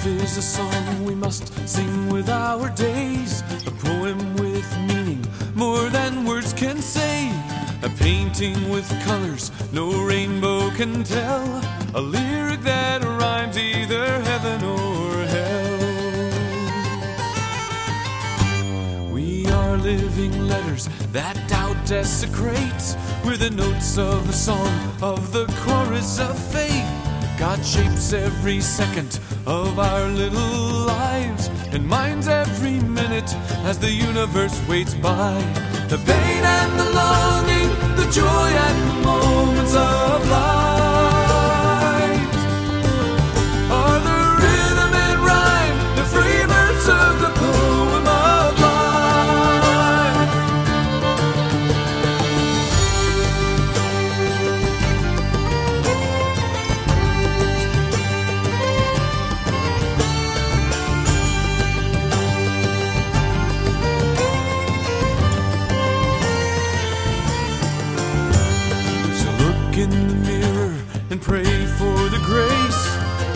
Life is a song we must sing with our days, a poem with meaning more than words can say, a painting with colors no rainbow can tell, a lyric that rhymes either heaven or hell. We are living letters that doubt desecrates. We're the notes of the song of the chorus of faith. God shapes every second of our little lives and minds every minute as the universe waits by. The pain and the longing, the joy in the mirror and pray for the grace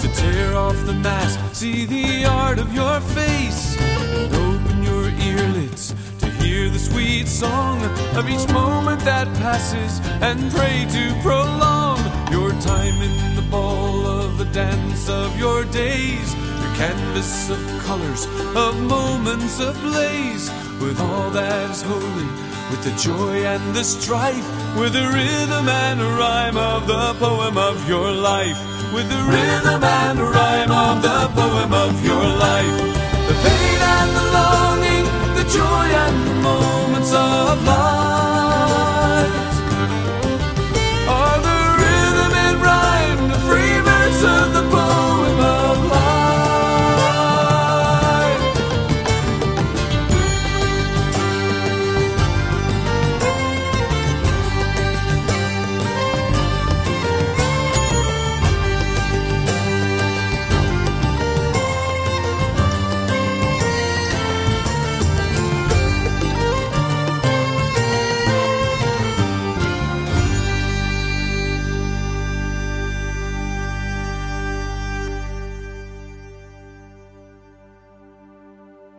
to tear off the mask, see the art of your face, and open your earlids to hear the sweet song of each moment that passes, and pray to prolong your time in the ball of the dance of your days. Your canvas of colors, of moments ablaze, with all that is holy, with the joy and the strife, with the rhythm and rhyme of the poem of your life, with the rhythm and rhyme of the poem of your life.